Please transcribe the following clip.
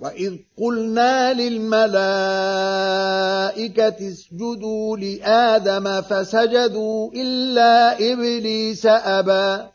واذ قلنا للملائكه اسجدوا لادم فسجدوا الا ابليس ابى